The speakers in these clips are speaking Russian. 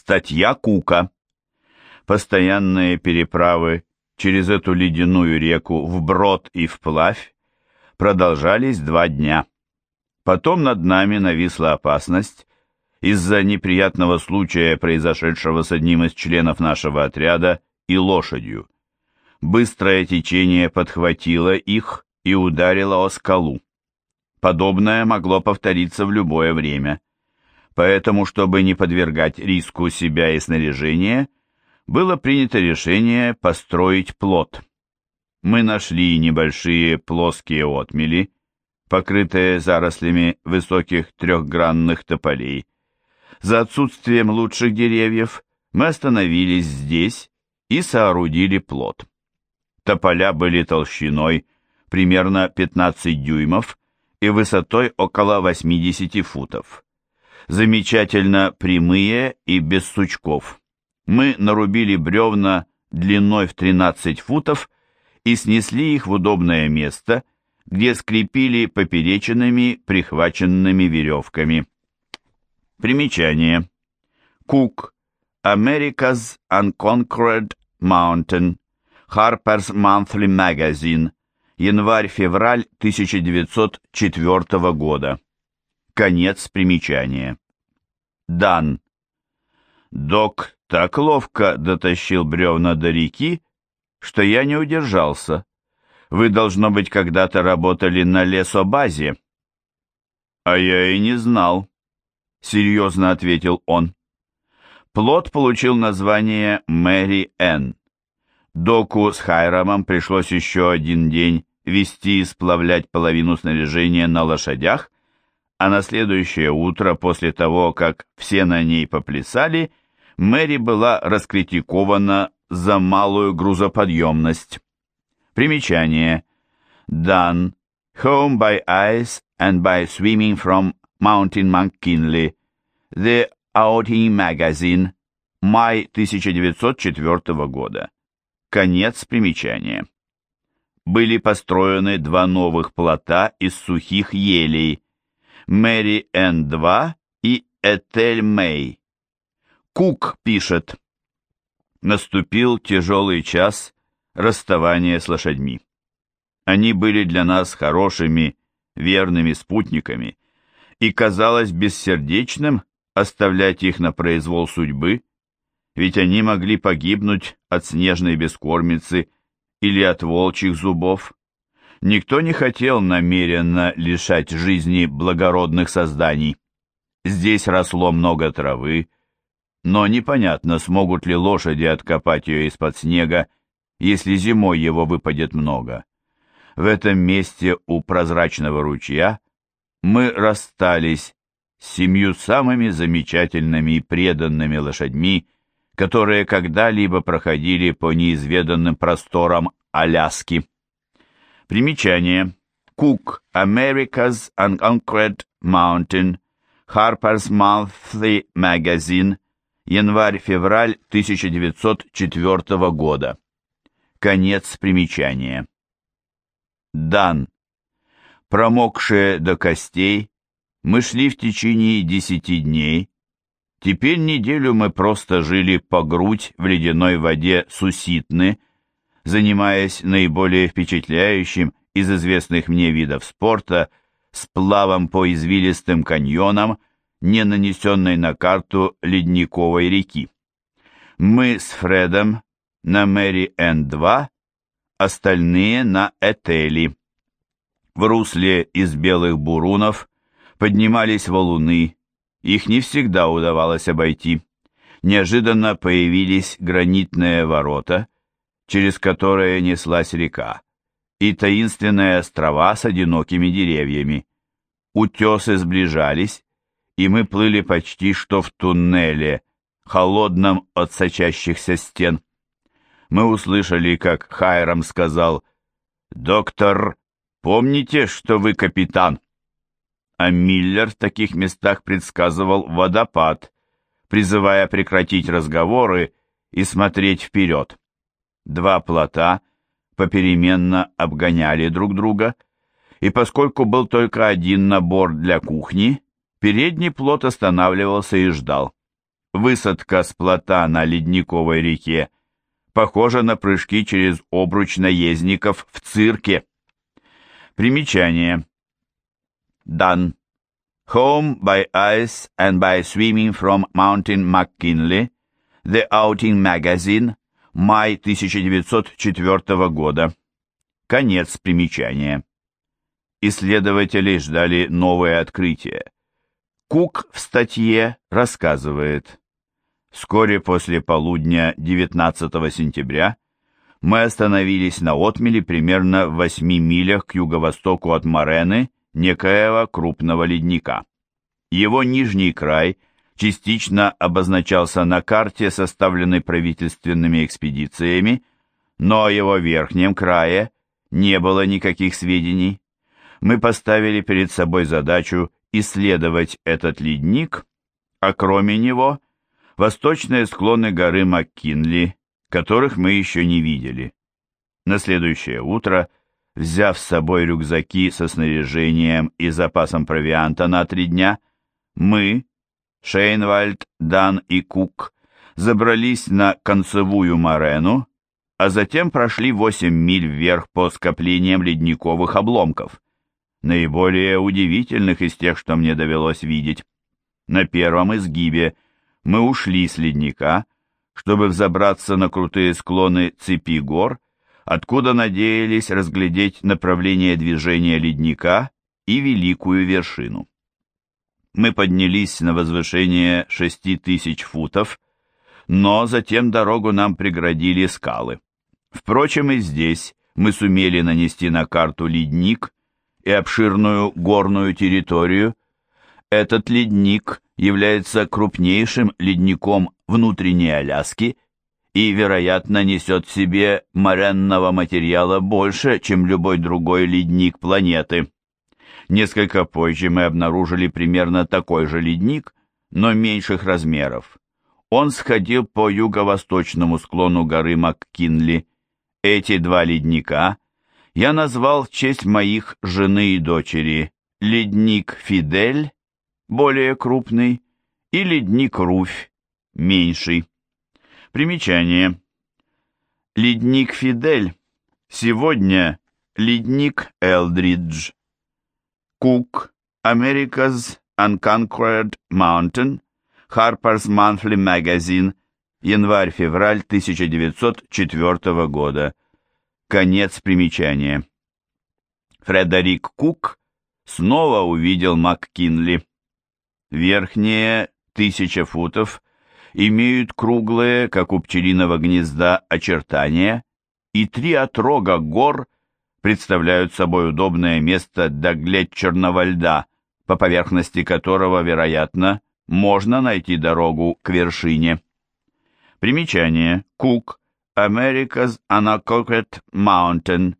Статья Кука. Постоянные переправы через эту ледяную реку вброд и вплавь продолжались два дня. Потом над нами нависла опасность из-за неприятного случая, произошедшего с одним из членов нашего отряда и лошадью. Быстрое течение подхватило их и ударило о скалу. Подобное могло повториться в любое время. Поэтому, чтобы не подвергать риску себя и снаряжение, было принято решение построить плот. Мы нашли небольшие плоские отмели, покрытые зарослями высоких трехгранных тополей. За отсутствием лучших деревьев мы остановились здесь и соорудили плот. Тополя были толщиной примерно 15 дюймов и высотой около 80 футов. Замечательно прямые и без сучков. Мы нарубили бревна длиной в 13 футов и снесли их в удобное место, где скрепили поперечинами, прихваченными веревками. Примечание. Кук. America's Unconquered Mountain. Harper's Monthly Magazine. Январь-февраль 1904 года. Конец примечания. Дан. Док так ловко дотащил бревна до реки, что я не удержался. Вы, должно быть, когда-то работали на лесобазе. А я и не знал, серьезно ответил он. Плод получил название Мэри Энн. Доку с Хайрамом пришлось еще один день вести и сплавлять половину снаряжения на лошадях, а на следующее утро, после того, как все на ней поплясали, Мэри была раскритикована за малую грузоподъемность. Примечание. Done. Home by ice and by swimming from Mountain McKinley. The Outing Magazine. Май 1904 года. Конец примечания были построены два новых плота из сухих елей Мэри Н-2 и Этель Мэй. Кук пишет, наступил тяжелый час расставания с лошадьми. Они были для нас хорошими, верными спутниками, и казалось бессердечным оставлять их на произвол судьбы, ведь они могли погибнуть от снежной бескормицы или от волчьих зубов. Никто не хотел намеренно лишать жизни благородных созданий. Здесь росло много травы, но непонятно, смогут ли лошади откопать ее из-под снега, если зимой его выпадет много. В этом месте у прозрачного ручья мы расстались с семью самыми замечательными и преданными лошадьми, которые когда-либо проходили по неизведанным просторам Аляски. Примечание. Cook, America's Unconquered Mountain, Harper's Monthly Magazine, январь-февраль 1904 года. Конец примечания. Дан. Промокшие до костей, мы шли в течение десяти дней, Теперь неделю мы просто жили по грудь в ледяной воде Суситны, занимаясь наиболее впечатляющим из известных мне видов спорта сплавом по извилистым каньонам, не нанесенной на карту ледниковой реки. Мы с Фредом на Мэри Н-2, остальные на Этели. В русле из белых бурунов поднимались валуны, их не всегда удавалось обойти. Неожиданно появились гранитные ворота, через которые неслась река, и таинственные острова с одинокими деревьями. Утесы сближались, и мы плыли почти что в туннеле, холодном от сочащихся стен. Мы услышали, как Хайрам сказал, «Доктор, помните, что вы капитан?» а Миллер в таких местах предсказывал водопад, призывая прекратить разговоры и смотреть вперед. Два плота попеременно обгоняли друг друга, и поскольку был только один набор для кухни, передний плот останавливался и ждал. высадка с плота на ледниковой реке похожа на прыжки через обруч наездников в цирке. Примечание. Дан. Home by ice and by swimming from Mountain McKinley. The Outing Magazine. Май 1904 года. Конец примечания. Исследователи ждали новые открытия. Кук в статье рассказывает. Вскоре после полудня 19 сентября мы остановились на отмеле примерно в 8 милях к юго-востоку от Морены, некоего крупного ледника. Его нижний край частично обозначался на карте, составленной правительственными экспедициями, но о его верхнем крае не было никаких сведений. Мы поставили перед собой задачу исследовать этот ледник, а кроме него – восточные склоны горы Маккинли, которых мы еще не видели. На следующее утро – Взяв с собой рюкзаки со снаряжением и запасом провианта на три дня, мы, Шейнвальд, Дан и Кук, забрались на концевую морену, а затем прошли 8 миль вверх по скоплениям ледниковых обломков, наиболее удивительных из тех, что мне довелось видеть. На первом изгибе мы ушли с ледника, чтобы взобраться на крутые склоны цепи гор откуда надеялись разглядеть направление движения ледника и великую вершину. Мы поднялись на возвышение шести тысяч футов, но затем дорогу нам преградили скалы. Впрочем, и здесь мы сумели нанести на карту ледник и обширную горную территорию. Этот ледник является крупнейшим ледником внутренней Аляски – и, вероятно, несет в себе моренного материала больше, чем любой другой ледник планеты. Несколько позже мы обнаружили примерно такой же ледник, но меньших размеров. Он сходил по юго-восточному склону горы МакКинли. Эти два ледника я назвал в честь моих жены и дочери ледник Фидель, более крупный, и ледник Руфь, меньший. Примечание. Ледник Фидель. Сегодня ледник Элдридж. Кук. America's Unconquered Mountain. Harper's Monthly Magazine. Январь-февраль 1904 года. Конец примечания. Фредерик Кук снова увидел МакКинли. Верхние тысяча футов имеют круглые, как у пчелиного гнезда, очертания, и три отрога гор представляют собой удобное место для глетчерного льда, по поверхности которого, вероятно, можно найти дорогу к вершине. Примечание. Кук. America's Unconquered Mountain.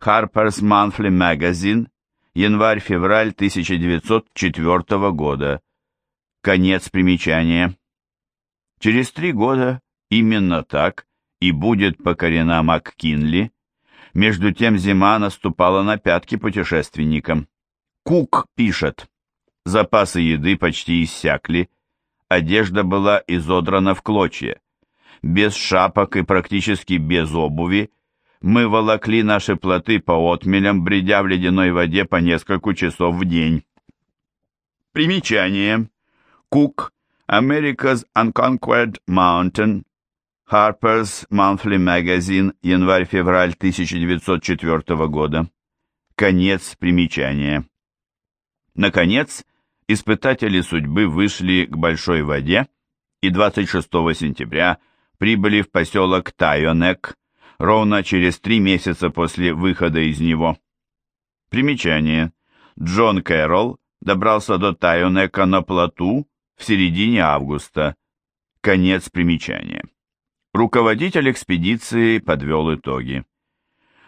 Harper's Monthly Magazine. Январь-февраль 1904 года. Конец примечания. Через три года именно так и будет покорена МакКинли. Между тем зима наступала на пятки путешественникам. Кук пишет, запасы еды почти иссякли, одежда была изодрана в клочья. Без шапок и практически без обуви мы волокли наши плоты по отмелям, бредя в ледяной воде по несколько часов в день. Примечание. Кук America's Unconquered Mountain, Harper's Monthly Magazine, январь-февраль 1904 года. Конец примечания. Наконец, испытатели судьбы вышли к большой воде и 26 сентября прибыли в поселок Тайонек, ровно через три месяца после выхода из него. Примечание. Джон Кэрролл добрался до Тайонека на плоту в середине августа. Конец примечания. Руководитель экспедиции подвел итоги.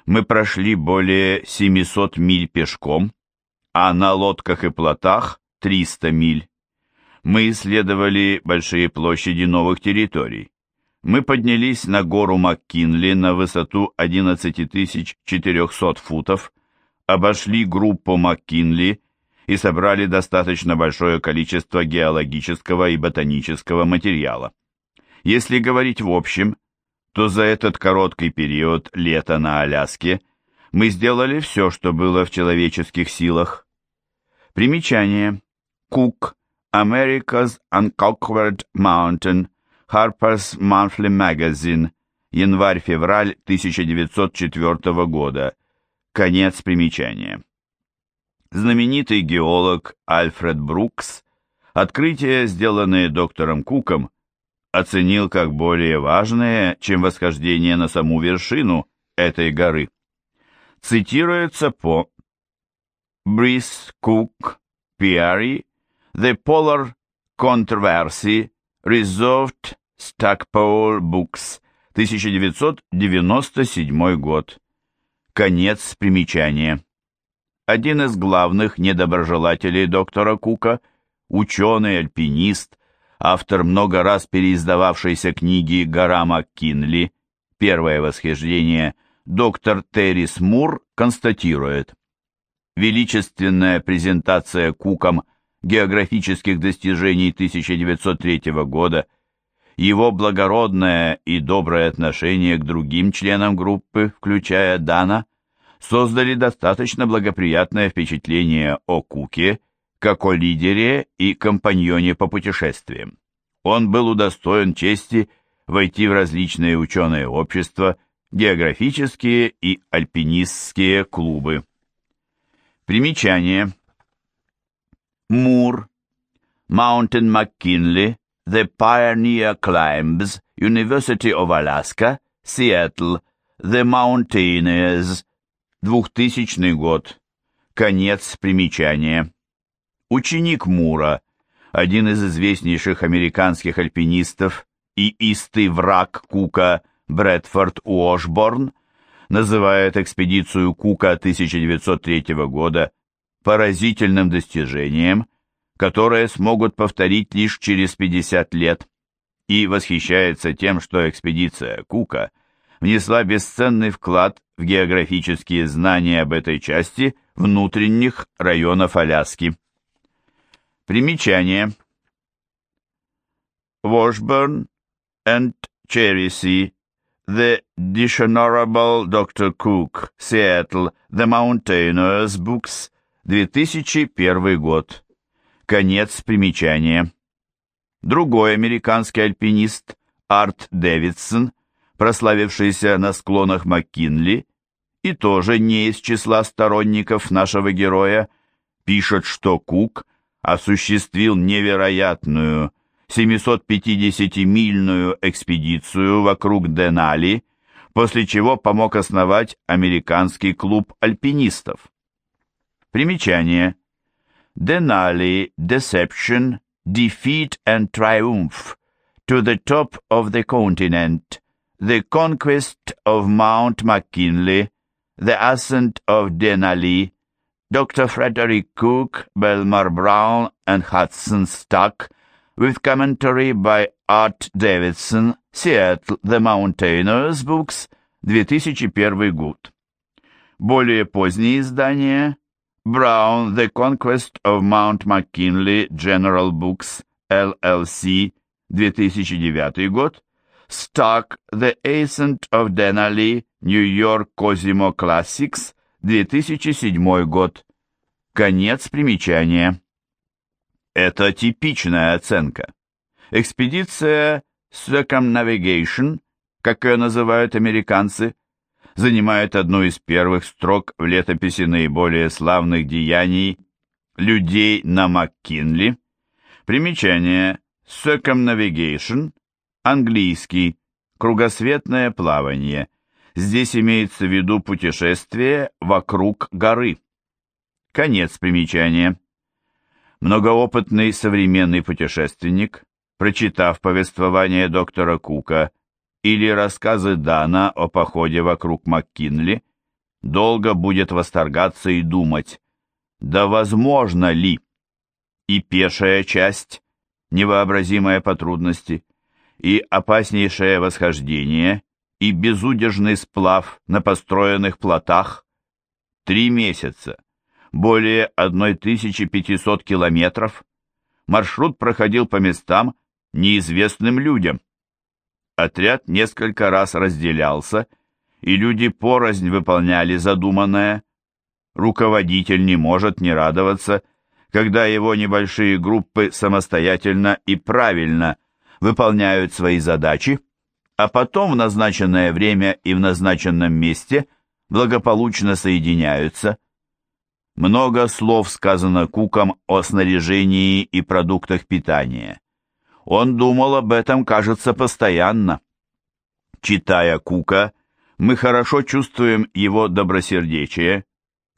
Мы прошли более 700 миль пешком, а на лодках и плотах 300 миль. Мы исследовали большие площади новых территорий. Мы поднялись на гору МакКинли на высоту 11400 футов, обошли группу МакКинли и собрали достаточно большое количество геологического и ботанического материала. Если говорить в общем, то за этот короткий период лета на Аляске мы сделали все, что было в человеческих силах. Примечание. Кук. America's Unconquered Mountain. Harper's Monthly Magazine. Январь-февраль 1904 года. Конец примечания. Знаменитый геолог Альфред Брукс открытия, сделанные доктором Куком, оценил как более важные, чем восхождение на саму вершину этой горы. Цитируется по Брис Кук Пиари The Polar Controversy Resolved Stackpole Books 1997 год. Конец примечания. Один из главных недоброжелателей доктора Кука, ученый, альпинист, автор много раз переиздававшейся книги «Гора МакКинли», «Первое восхождение», доктор Террис Мур констатирует, величественная презентация Куком географических достижений 1903 года, его благородное и доброе отношение к другим членам группы, включая Дана, создали достаточно благоприятное впечатление о Куке как о лидере и компаньоне по путешествиям. Он был удостоен чести войти в различные ученые общества, географические и альпинистские клубы. Примечание. Мур, Mountain McKinley, The Pioneer Climbs, University of Alaska, Seattle, The Mountaineers, 2000 год. Конец примечания. Ученик Мура, один из известнейших американских альпинистов и истый враг Кука Брэдфорд Уошборн, называет экспедицию Кука 1903 года поразительным достижением, которое смогут повторить лишь через 50 лет, и восхищается тем, что экспедиция Кука внесла бесценный вклад в географические знания об этой части внутренних районов Аляски. Примечание. Washburn and Cherry The Dishonorable Dr. Cook, Seattle, The Mountaineers Books, 2001 год. Конец примечания. Другой американский альпинист Арт Дэвидсон прославившийся на склонах МакКинли, и тоже не из числа сторонников нашего героя, пишет, что Кук осуществил невероятную 750-мильную экспедицию вокруг Денали, после чего помог основать американский клуб альпинистов. Примечание. Denali, Deception, Defeat and Triumph to the top of the continent The Conquest of Mount McKinley, The Ascent of Denali, Dr. Frederick Cook, Belmar Brown, and Hudson Stuck, with commentary by Art Davidson, Seattle, The Mountaineers Books, 2001 год. Более поздние издания Brown, The Conquest of Mount McKinley, General Books, LLC, 2009 год, Stuck, The Ascent of Denali, New York Cosimo Classics, 2007 год. Конец примечания. Это типичная оценка. Экспедиция Circumnavigation, как ее называют американцы, занимает одну из первых строк в летописи наиболее славных деяний людей на МакКинли. Примечание Circumnavigation Английский. Кругосветное плавание. Здесь имеется в виду путешествие вокруг горы. Конец примечания. Многоопытный современный путешественник, прочитав повествование доктора Кука или рассказы Дана о походе вокруг МакКинли, долго будет восторгаться и думать, да возможно ли? И пешая часть, невообразимая по трудности, и опаснейшее восхождение, и безудержный сплав на построенных плотах. Три месяца. более 1500 километров. Маршрут проходил по местам, неизвестным людям. Отряд несколько раз разделялся, и люди порознь выполняли задуманное. Руководитель не может не радоваться, когда его небольшие группы самостоятельно и правильно выполняют свои задачи, а потом в назначенное время и в назначенном месте благополучно соединяются. Много слов сказано Куком о снаряжении и продуктах питания. Он думал об этом, кажется, постоянно. Читая Кука, мы хорошо чувствуем его добросердечие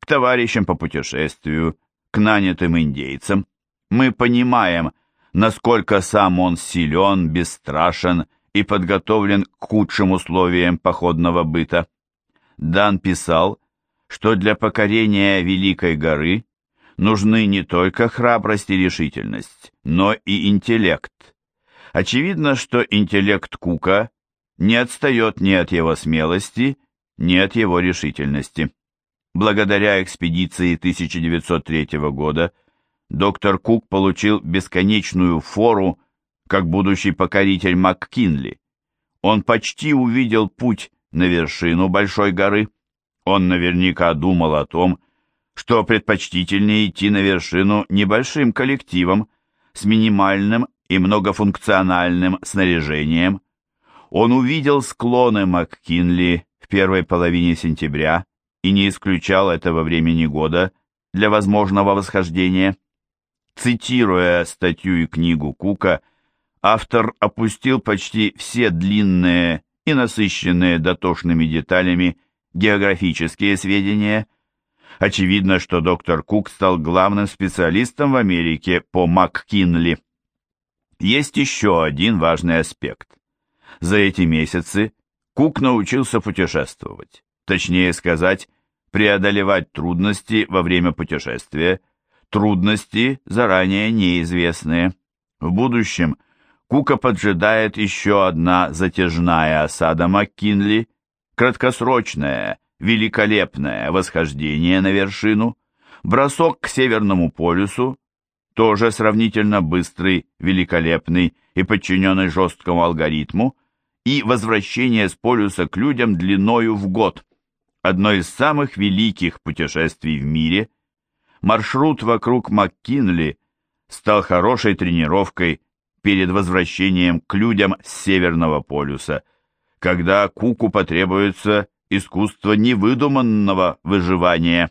к товарищам по путешествию, к нанятым индейцам. Мы понимаем, насколько сам он силен, бесстрашен и подготовлен к худшим условиям походного быта. Дан писал, что для покорения Великой горы нужны не только храбрость и решительность, но и интеллект. Очевидно, что интеллект Кука не отстает ни от его смелости, ни от его решительности. Благодаря экспедиции 1903 года доктор Кук получил бесконечную фору как будущий покоритель МакКинли. Он почти увидел путь на вершину Большой горы. Он наверняка думал о том, что предпочтительнее идти на вершину небольшим коллективом с минимальным и многофункциональным снаряжением. Он увидел склоны МакКинли в первой половине сентября и не исключал этого времени года для возможного восхождения. Цитируя статью и книгу Кука, автор опустил почти все длинные и насыщенные дотошными деталями географические сведения. Очевидно, что доктор Кук стал главным специалистом в Америке по МакКинли. Есть еще один важный аспект. За эти месяцы Кук научился путешествовать точнее сказать, преодолевать трудности во время путешествия, трудности заранее неизвестные. В будущем Кука поджидает еще одна затяжная осада МакКинли, краткосрочное, великолепное восхождение на вершину, бросок к Северному полюсу, тоже сравнительно быстрый, великолепный и подчиненный жесткому алгоритму, и возвращение с полюса к людям длиною в год. Одно из самых великих путешествий в мире, маршрут вокруг МакКинли стал хорошей тренировкой перед возвращением к людям с Северного полюса, когда Куку потребуется искусство невыдуманного выживания.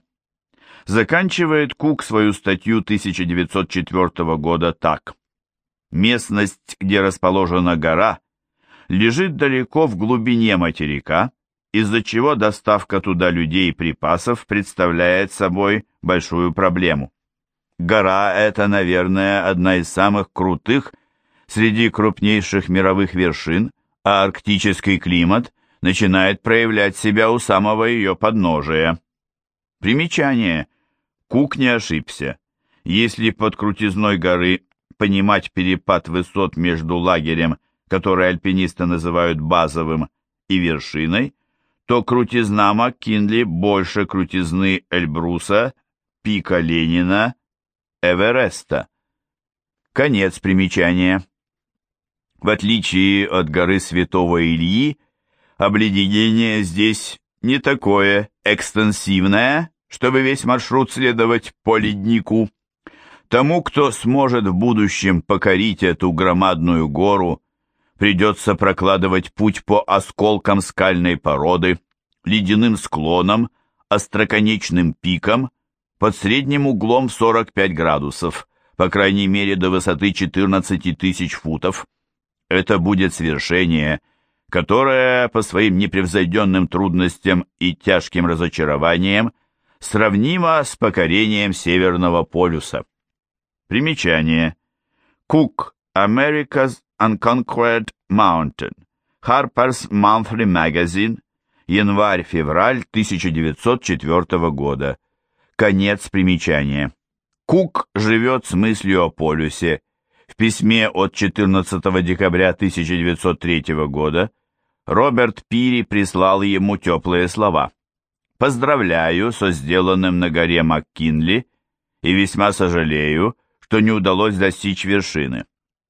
Заканчивает Кук свою статью 1904 года так. Местность, где расположена гора, лежит далеко в глубине материка, из-за чего доставка туда людей и припасов представляет собой большую проблему. Гора эта, наверное, одна из самых крутых среди крупнейших мировых вершин, а арктический климат начинает проявлять себя у самого ее подножия. Примечание. Кук не ошибся. Если под крутизной горы понимать перепад высот между лагерем, который альпинисты называют базовым, и вершиной, то крутизна МакКинли больше крутизны Эльбруса, пика Ленина, Эвереста. Конец примечания. В отличие от горы Святого Ильи, обледенение здесь не такое экстенсивное, чтобы весь маршрут следовать по леднику. Тому, кто сможет в будущем покорить эту громадную гору, придется прокладывать путь по осколкам скальной породы, ледяным склонам, остроконечным пикам, под средним углом в 45 градусов, по крайней мере до высоты 14 тысяч футов. Это будет свершение, которое по своим непревзойденным трудностям и тяжким разочарованиям сравнимо с покорением Северного полюса. Примечание. Cook, America's Unconquered Mountain, Harper's Monthly Magazine, январь-февраль 1904 года. Конец примечания. Кук живет с мыслью о полюсе. В письме от 14 декабря 1903 года Роберт Пири прислал ему теплые слова. Поздравляю со сделанным на горе МакКинли и весьма сожалею, что не удалось достичь вершины.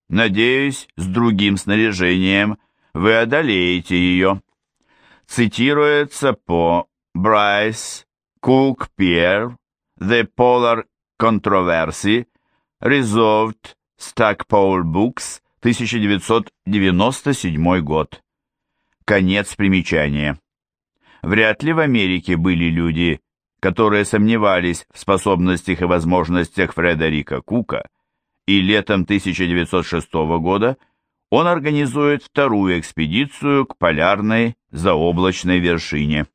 Надеюсь, с другим снаряжением вы одолеете ее. Цитируется по Брайс, Кук, Пьер, The Polar Controversy, Resolved, Stackpole Books, 1997 год. Конец примечания. Вряд ли в Америке были люди, которые сомневались в способностях и возможностях Фредерика Кука, и летом 1906 года он организует вторую экспедицию к полярной заоблачной вершине.